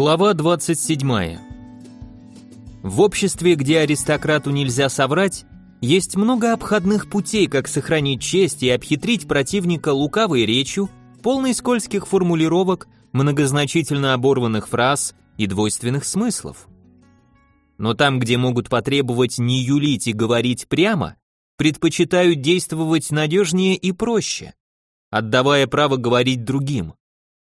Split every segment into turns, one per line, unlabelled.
Глава 27. В обществе, где аристократу нельзя соврать, есть много обходных путей, как сохранить честь и обхитрить противника лукавой речью, полной скользких формулировок, многозначительно оборванных фраз и двойственных смыслов. Но там, где могут потребовать не юлить и говорить прямо, предпочитают действовать надежнее и проще, отдавая право говорить другим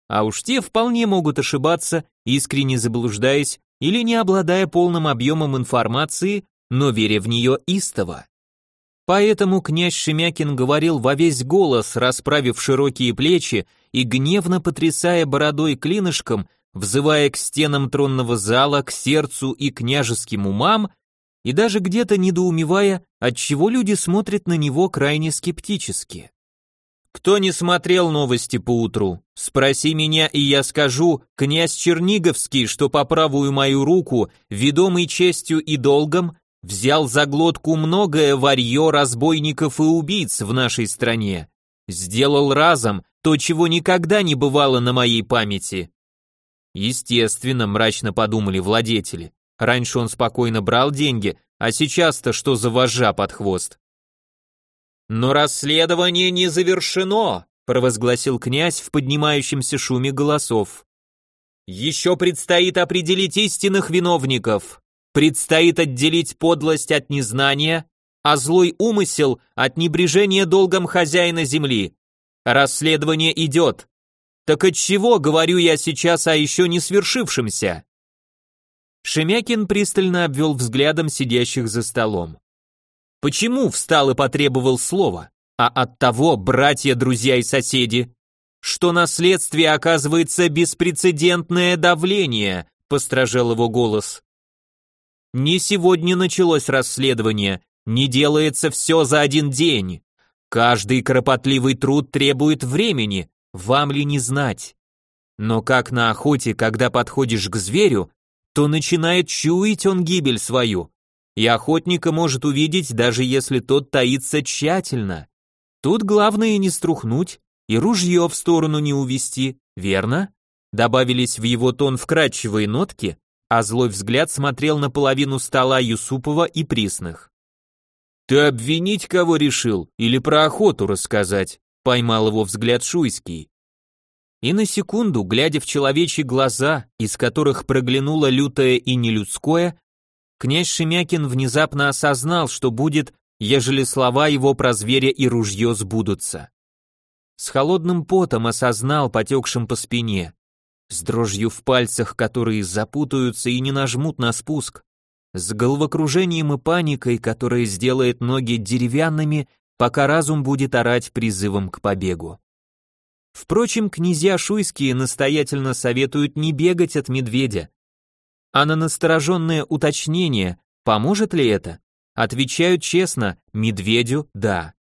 а уж те вполне могут ошибаться, искренне заблуждаясь или не обладая полным объемом информации, но веря в нее истово. Поэтому князь Шемякин говорил во весь голос, расправив широкие плечи и гневно потрясая бородой клинышком, взывая к стенам тронного зала, к сердцу и княжеским умам, и даже где-то недоумевая, отчего люди смотрят на него крайне скептически. Кто не смотрел новости по утру, спроси меня, и я скажу, князь Черниговский, что по правую мою руку, ведомый честью и долгом, взял за глотку многое варье разбойников и убийц в нашей стране. Сделал разом то, чего никогда не бывало на моей памяти. Естественно, мрачно подумали владетели. Раньше он спокойно брал деньги, а сейчас-то что за вожжа под хвост? Но расследование не завершено, провозгласил князь в поднимающемся шуме голосов. Еще предстоит определить истинных виновников. Предстоит отделить подлость от незнания, а злой умысел от небрежения долгом хозяина земли. Расследование идет. Так от чего говорю я сейчас о еще не свершившемся? Шемякин пристально обвел взглядом сидящих за столом. Почему встал и потребовал слова? А от того, братья, друзья и соседи, что на следствие оказывается беспрецедентное давление, постражал его голос. Не сегодня началось расследование, не делается все за один день. Каждый кропотливый труд требует времени, вам ли не знать. Но как на охоте, когда подходишь к зверю, то начинает чуять он гибель свою, и охотника может увидеть, даже если тот таится тщательно. Тут главное не струхнуть и ружье в сторону не увести, верно? Добавились в его тон вкрадчивые нотки, а злой взгляд смотрел на половину стола Юсупова и Присных. «Ты обвинить кого решил или про охоту рассказать?» поймал его взгляд Шуйский. И на секунду, глядя в человечьи глаза, из которых проглянуло лютое и нелюдское, князь Шемякин внезапно осознал, что будет, ежели слова его про зверя и ружье сбудутся. С холодным потом осознал, потекшим по спине, с дрожью в пальцах, которые запутаются и не нажмут на спуск, с головокружением и паникой, которая сделает ноги деревянными, пока разум будет орать призывом к побегу. Впрочем, князья шуйские настоятельно советуют не бегать от медведя, а на настороженное уточнение, поможет ли это, отвечают честно, медведю – да.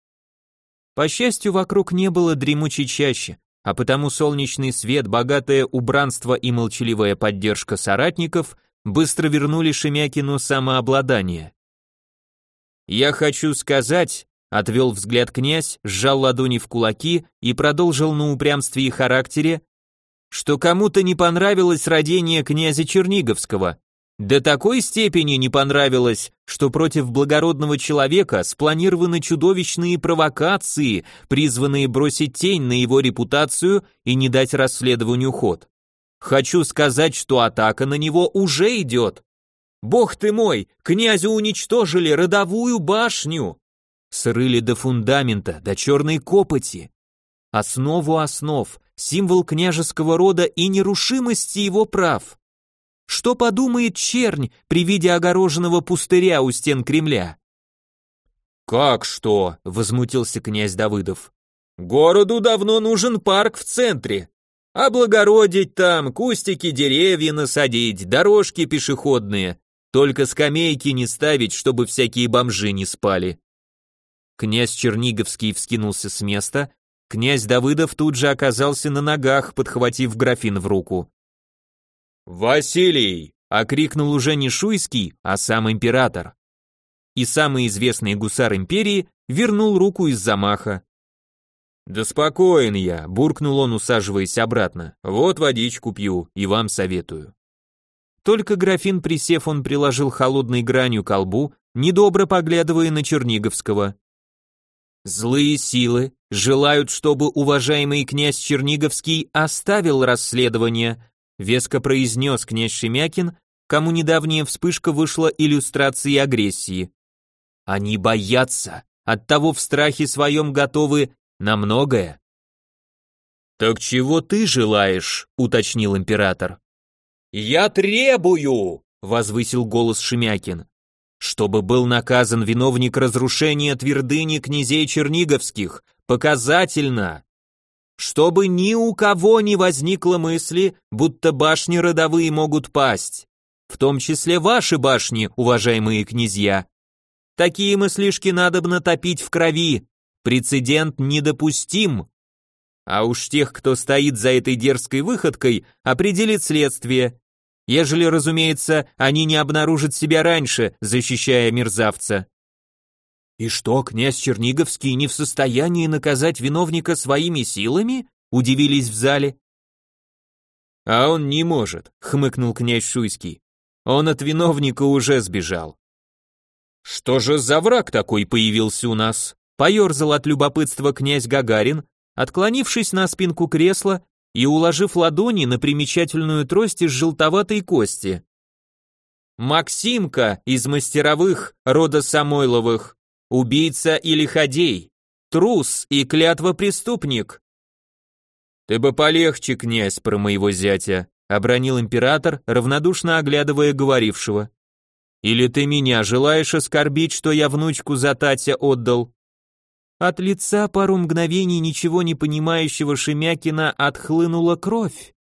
По счастью, вокруг не было дремучей чаще, а потому солнечный свет, богатое убранство и молчаливая поддержка соратников быстро вернули Шемякину самообладание. «Я хочу сказать», — отвел взгляд князь, сжал ладони в кулаки и продолжил на упрямстве и характере, что кому-то не понравилось родение князя Черниговского. До такой степени не понравилось, что против благородного человека спланированы чудовищные провокации, призванные бросить тень на его репутацию и не дать расследованию ход. Хочу сказать, что атака на него уже идет. Бог ты мой, князю уничтожили родовую башню. Срыли до фундамента, до черной копоти. Основу основ, символ княжеского рода и нерушимости его прав. Что подумает чернь при виде огороженного пустыря у стен Кремля? «Как что?» — возмутился князь Давыдов. «Городу давно нужен парк в центре. Облагородить там, кустики, деревья насадить, дорожки пешеходные. Только скамейки не ставить, чтобы всякие бомжи не спали». Князь Черниговский вскинулся с места, Князь Давыдов тут же оказался на ногах, подхватив графин в руку. «Василий!» — окрикнул уже не Шуйский, а сам император. И самый известный гусар империи вернул руку из замаха. «Да спокоен я», — буркнул он, усаживаясь обратно. «Вот водичку пью и вам советую». Только графин присев, он приложил холодной гранью к колбу, недобро поглядывая на Черниговского. Злые силы желают, чтобы уважаемый князь Черниговский оставил расследование, веско произнес князь Шемякин, кому недавняя вспышка вышла иллюстрацией агрессии. Они боятся, оттого в страхе своем готовы на многое. «Так чего ты желаешь?» — уточнил император. «Я требую!» — возвысил голос Шемякин. «Чтобы был наказан виновник разрушения твердыни князей Черниговских, показательно! Чтобы ни у кого не возникло мысли, будто башни родовые могут пасть, в том числе ваши башни, уважаемые князья. Такие мыслишки надобно топить в крови, прецедент недопустим. А уж тех, кто стоит за этой дерзкой выходкой, определит следствие. Ежели, разумеется, они не обнаружат себя раньше, защищая мерзавца. И что, князь Черниговский не в состоянии наказать виновника своими силами? Удивились в зале. А он не может, хмыкнул князь Шуйский. Он от виновника уже сбежал. Что же за враг такой появился у нас? Поерзал от любопытства князь Гагарин, отклонившись на спинку кресла и уложив ладони на примечательную трость из желтоватой кости. Максимка из мастеровых рода Самойловых, убийца или ходей, трус и клятва преступник. Ты бы полегче, князь, про моего зятя, обронил император, равнодушно оглядывая говорившего. Или ты меня желаешь оскорбить, что я внучку за Татя отдал? От лица пару мгновений ничего не понимающего Шемякина отхлынула кровь,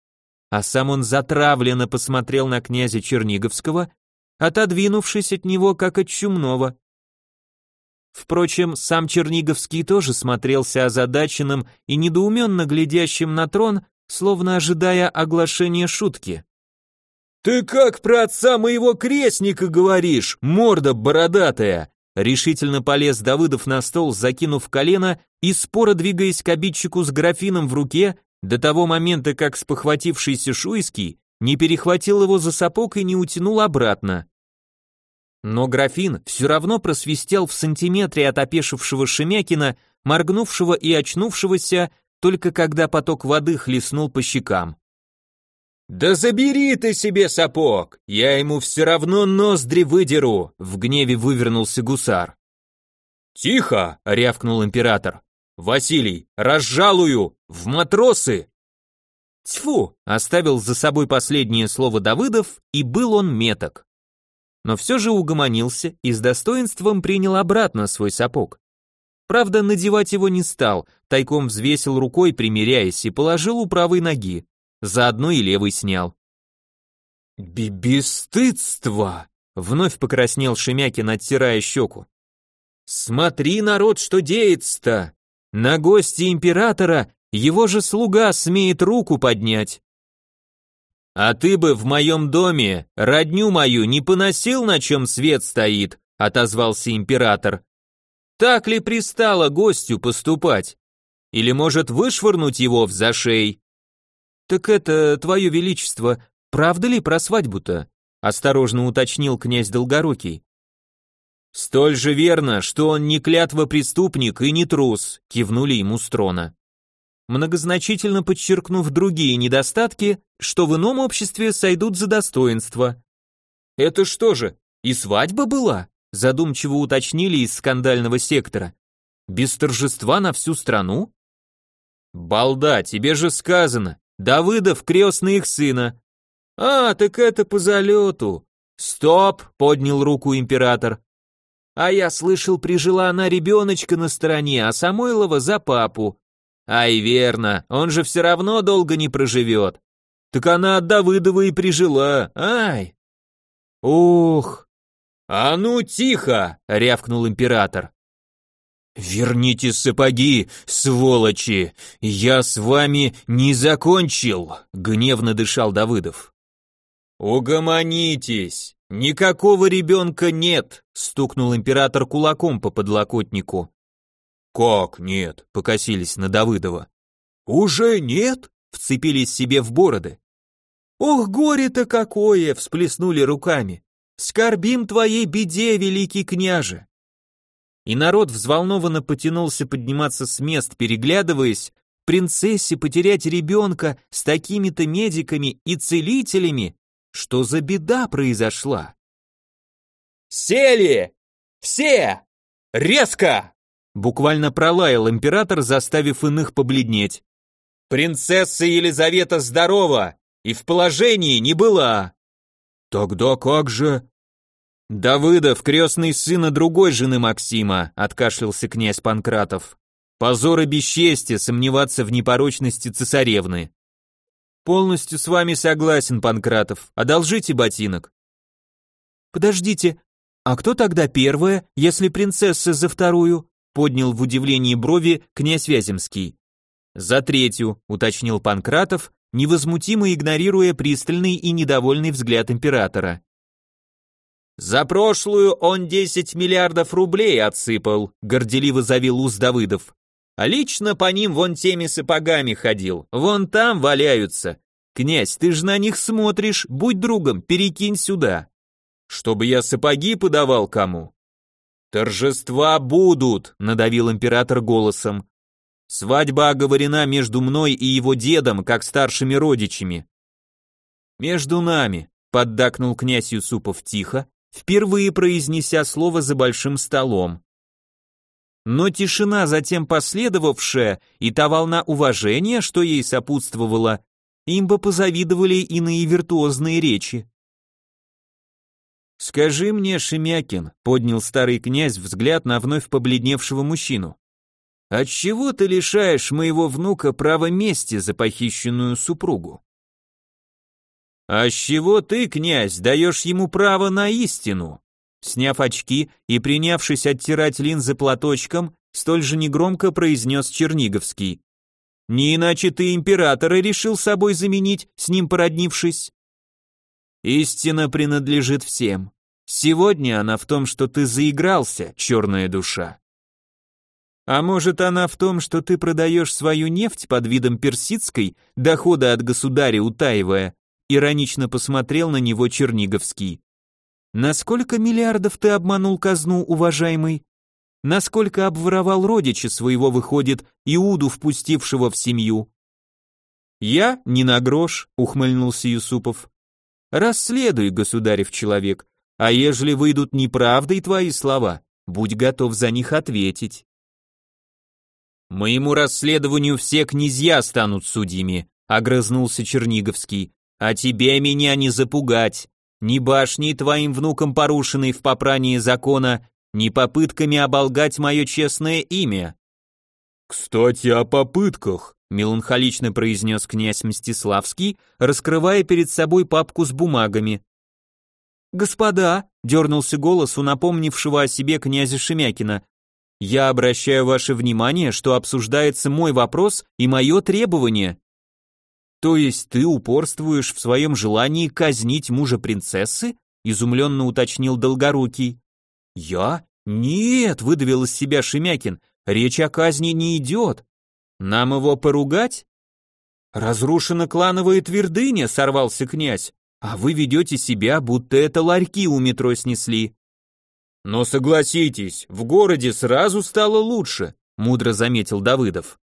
а сам он затравленно посмотрел на князя Черниговского, отодвинувшись от него как от чумного. Впрочем, сам Черниговский тоже смотрелся озадаченным и недоуменно глядящим на трон, словно ожидая оглашения шутки. «Ты как про отца моего крестника говоришь, морда бородатая!» Решительно полез Давыдов на стол, закинув колено и споро двигаясь к обидчику с графином в руке, до того момента, как спохватившийся Шуйский не перехватил его за сапог и не утянул обратно. Но графин все равно просвистел в сантиметре от опешившего Шемякина, моргнувшего и очнувшегося, только когда поток воды хлестнул по щекам. «Да забери ты себе сапог! Я ему все равно ноздри выдеру!» В гневе вывернулся гусар. «Тихо!» — рявкнул император. «Василий, разжалую! В матросы!» Тьфу! Оставил за собой последнее слово Давыдов, и был он меток. Но все же угомонился и с достоинством принял обратно свой сапог. Правда, надевать его не стал, тайком взвесил рукой, примеряясь, и положил у правой ноги заодно и левый снял. «Бебестыдство!» — вновь покраснел Шемякин, оттирая щеку. «Смотри, народ, что деется-то! На гости императора его же слуга смеет руку поднять!» «А ты бы в моем доме родню мою не поносил, на чем свет стоит», — отозвался император. «Так ли пристало гостю поступать? Или, может, вышвырнуть его в зашей?» «Так это, твое величество, правда ли про свадьбу-то?» осторожно уточнил князь Долгорукий. «Столь же верно, что он не клятва преступник и не трус», кивнули ему с трона. Многозначительно подчеркнув другие недостатки, что в ином обществе сойдут за достоинство. «Это что же, и свадьба была?» задумчиво уточнили из скандального сектора. «Без торжества на всю страну?» «Балда, тебе же сказано, Давыдов крестный их сына. А, так это по залету. Стоп, поднял руку император. А я слышал, прижила она ребеночка на стороне, а Самойлова за папу. Ай, верно, он же все равно долго не проживет. Так она от Давыдова и прижила, ай. Ух. А ну тихо, рявкнул император. «Верните сапоги, сволочи! Я с вами не закончил!» — гневно дышал Давыдов. «Угомонитесь! Никакого ребенка нет!» — стукнул император кулаком по подлокотнику. «Как нет?» — покосились на Давыдова. «Уже нет?» — вцепились себе в бороды. Ох, горе-то какое!» — всплеснули руками. «Скорбим твоей беде, великий княже!» И народ взволнованно потянулся подниматься с мест, переглядываясь, принцессе потерять ребенка с такими-то медиками и целителями, что за беда произошла? «Сели! Все! Резко!» Буквально пролаял император, заставив иных побледнеть. «Принцесса Елизавета здорова и в положении не была!» «Тогда как же...» «Давыдов, крестный сына другой жены Максима», — откашлялся князь Панкратов. «Позор и бесчестие сомневаться в непорочности цесаревны». «Полностью с вами согласен, Панкратов. Одолжите ботинок». «Подождите, а кто тогда первая, если принцесса за вторую?» поднял в удивлении брови князь Вяземский. «За третью», уточнил Панкратов, невозмутимо игнорируя пристальный и недовольный взгляд императора. «За прошлую он 10 миллиардов рублей отсыпал», горделиво завел уз Давыдов. «А лично по ним вон теми сапогами ходил, вон там валяются. Князь, ты же на них смотришь, будь другом, перекинь сюда». «Чтобы я сапоги подавал кому?» «Торжества будут», — надавил император голосом. «Свадьба оговорена между мной и его дедом, как старшими родичами». «Между нами», — поддакнул князь Юсупов тихо, впервые произнеся слово за большим столом. Но тишина, затем последовавшая, и та волна уважения, что ей сопутствовала, им бы позавидовали иные виртуозные речи. «Скажи мне, Шемякин», — поднял старый князь взгляд на вновь побледневшего мужчину, «отчего ты лишаешь моего внука права мести за похищенную супругу?» «А с чего ты, князь, даешь ему право на истину?» Сняв очки и принявшись оттирать линзы платочком, столь же негромко произнес Черниговский. «Не иначе ты императора решил собой заменить, с ним породнившись?» Истина принадлежит всем. Сегодня она в том, что ты заигрался, черная душа. А может она в том, что ты продаешь свою нефть под видом персидской, дохода от государя утаивая? Иронично посмотрел на него Черниговский. На сколько миллиардов ты обманул казну, уважаемый? Насколько обворовал родича своего, выходит, Иуду, впустившего в семью? Я не на грош, ухмыльнулся Юсупов. Расследуй, государев человек, а ежели выйдут неправдой твои слова, будь готов за них ответить. Моему расследованию все князья станут судьями, огрызнулся Черниговский, а тебе меня не запугать, ни башней твоим внукам порушенной в попрании закона, ни попытками оболгать мое честное имя. Кстати, о попытках, меланхолично произнес князь Мстиславский, раскрывая перед собой папку с бумагами. «Господа», — дернулся голос у напомнившего о себе князя Шемякина, «я обращаю ваше внимание, что обсуждается мой вопрос и мое требование». «То есть ты упорствуешь в своем желании казнить мужа принцессы?» — изумленно уточнил Долгорукий. «Я? Нет», — выдавил из себя Шемякин, «речь о казни не идет. Нам его поругать? Разрушена клановая твердыня, сорвался князь, а вы ведете себя, будто это ларьки у метро снесли. Но согласитесь, в городе сразу стало лучше, мудро заметил Давыдов.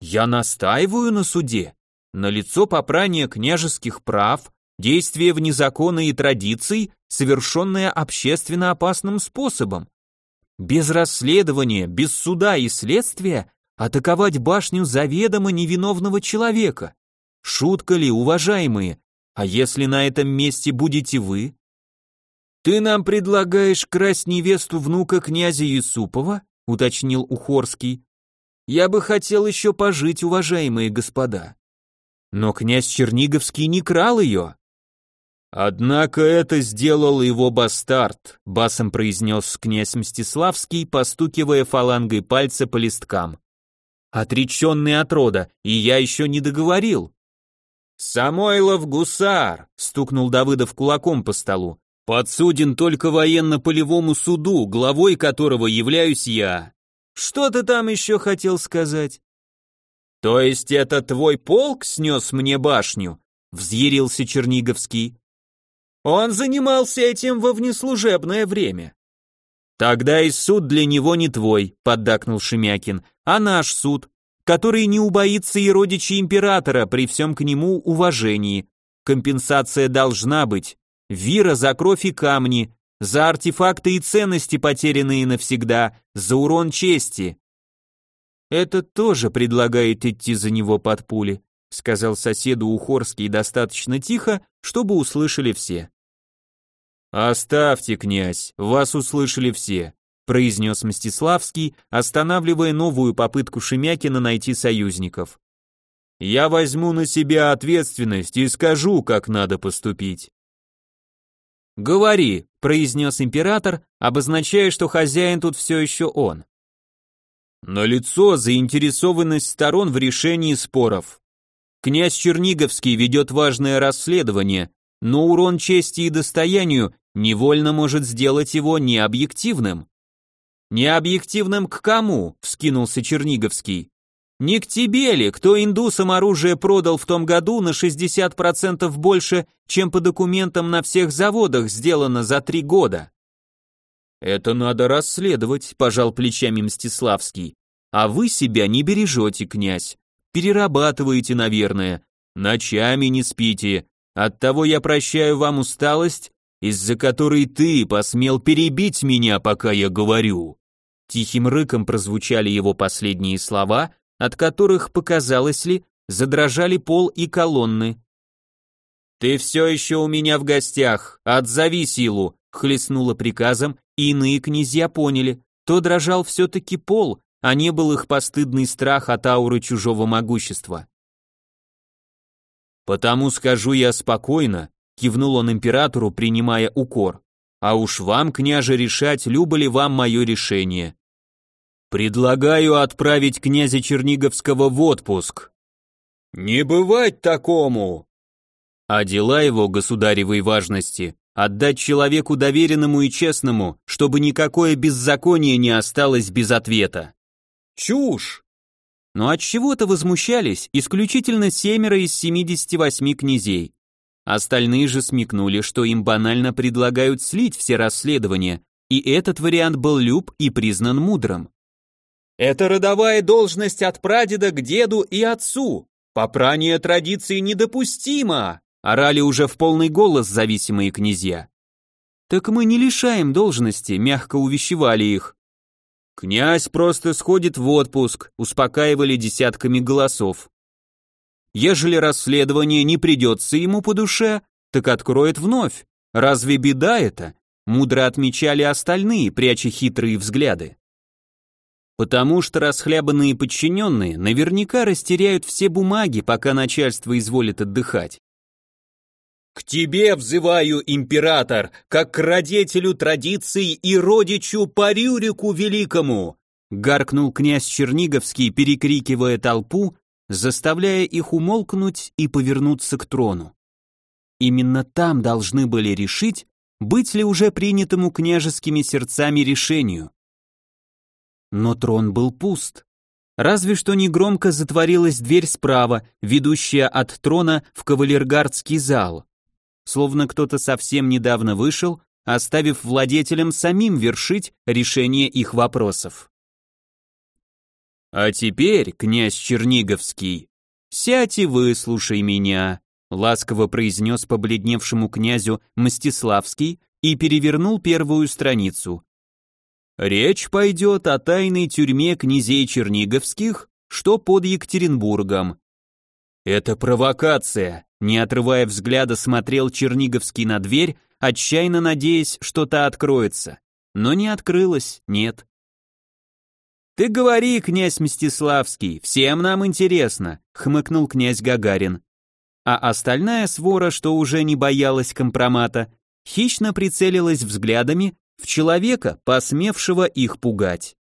Я настаиваю на суде. На лицо попрание княжеских прав, действие вне закона и традиций, совершенное общественно опасным способом. Без расследования, без суда и следствия Атаковать башню заведомо невиновного человека. Шутка ли, уважаемые? А если на этом месте будете вы? Ты нам предлагаешь красть невесту внука князя Юсупова? уточнил Ухорский. Я бы хотел еще пожить, уважаемые господа. Но князь Черниговский не крал ее. Однако это сделал его бастард, басом произнес князь Мстиславский, постукивая фалангой пальца по листкам отреченный от рода, и я еще не договорил. «Самойлов гусар!» — стукнул Давыдов кулаком по столу. «Подсуден только военно-полевому суду, главой которого являюсь я. Что ты там еще хотел сказать?» «То есть это твой полк снес мне башню?» взъярился Черниговский. Он занимался этим во внеслужебное время. Тогда и суд для него не твой, поддакнул Шемякин, а наш суд, который не убоится и родичей императора при всем к нему уважении. Компенсация должна быть. Вира за кровь и камни, за артефакты и ценности, потерянные навсегда, за урон чести. Это тоже предлагает идти за него под пули, сказал соседу Ухорский достаточно тихо, чтобы услышали все. Оставьте, князь, вас услышали все, произнес Мстиславский, останавливая новую попытку Шемякина найти союзников. Я возьму на себя ответственность и скажу, как надо поступить. «Говори», — произнес император, обозначая, что хозяин тут все еще он. лицо заинтересованность сторон в решении споров. Князь Черниговский ведет важное расследование, но урон чести и достоянию невольно может сделать его необъективным. «Необъективным к кому?» — вскинулся Черниговский. Не к тебе ли, кто индусам оружие продал в том году на 60% больше, чем по документам на всех заводах сделано за три года? Это надо расследовать, пожал плечами Мстиславский. А вы себя не бережете, князь. Перерабатываете, наверное. Ночами не спите. Оттого я прощаю вам усталость, из-за которой ты посмел перебить меня, пока я говорю. Тихим рыком прозвучали его последние слова, от которых, показалось ли, задрожали пол и колонны. «Ты все еще у меня в гостях, отзови силу», хлестнуло приказом, и иные князья поняли, то дрожал все-таки пол, а не был их постыдный страх от ауры чужого могущества. «Потому скажу я спокойно», кивнул он императору, принимая укор. «А уж вам, княже, решать, любо ли вам мое решение. Предлагаю отправить князя Черниговского в отпуск. Не бывать такому. А дела его государевой важности отдать человеку доверенному и честному, чтобы никакое беззаконие не осталось без ответа. Чушь! Но от чего-то возмущались исключительно семеро из 78 князей. Остальные же смекнули, что им банально предлагают слить все расследования, и этот вариант был люб и признан мудрым. Это родовая должность от прадеда к деду и отцу. Попрание традиции недопустимо, орали уже в полный голос зависимые князья. Так мы не лишаем должности, мягко увещевали их. Князь просто сходит в отпуск, успокаивали десятками голосов. Ежели расследование не придется ему по душе, так откроет вновь. Разве беда это? Мудро отмечали остальные, пряча хитрые взгляды. Потому что расхлябанные подчиненные наверняка растеряют все бумаги, пока начальство изволит отдыхать. «К тебе взываю, император, как к родителю традиций и родичу по Рюрику Великому!» гаркнул князь Черниговский, перекрикивая толпу, заставляя их умолкнуть и повернуться к трону. Именно там должны были решить, быть ли уже принятому княжескими сердцами решению. Но трон был пуст. Разве что негромко затворилась дверь справа, ведущая от трона в кавалергардский зал. Словно кто-то совсем недавно вышел, оставив владетелям самим вершить решение их вопросов. «А теперь, князь Черниговский, сядь и выслушай меня», ласково произнес побледневшему князю Мстиславский и перевернул первую страницу. Речь пойдет о тайной тюрьме князей Черниговских, что под Екатеринбургом. Это провокация, не отрывая взгляда, смотрел Черниговский на дверь, отчаянно надеясь, что та откроется. Но не открылась, нет. «Ты говори, князь Мстиславский, всем нам интересно», — хмыкнул князь Гагарин. А остальная свора, что уже не боялась компромата, хищно прицелилась взглядами в человека, посмевшего их пугать.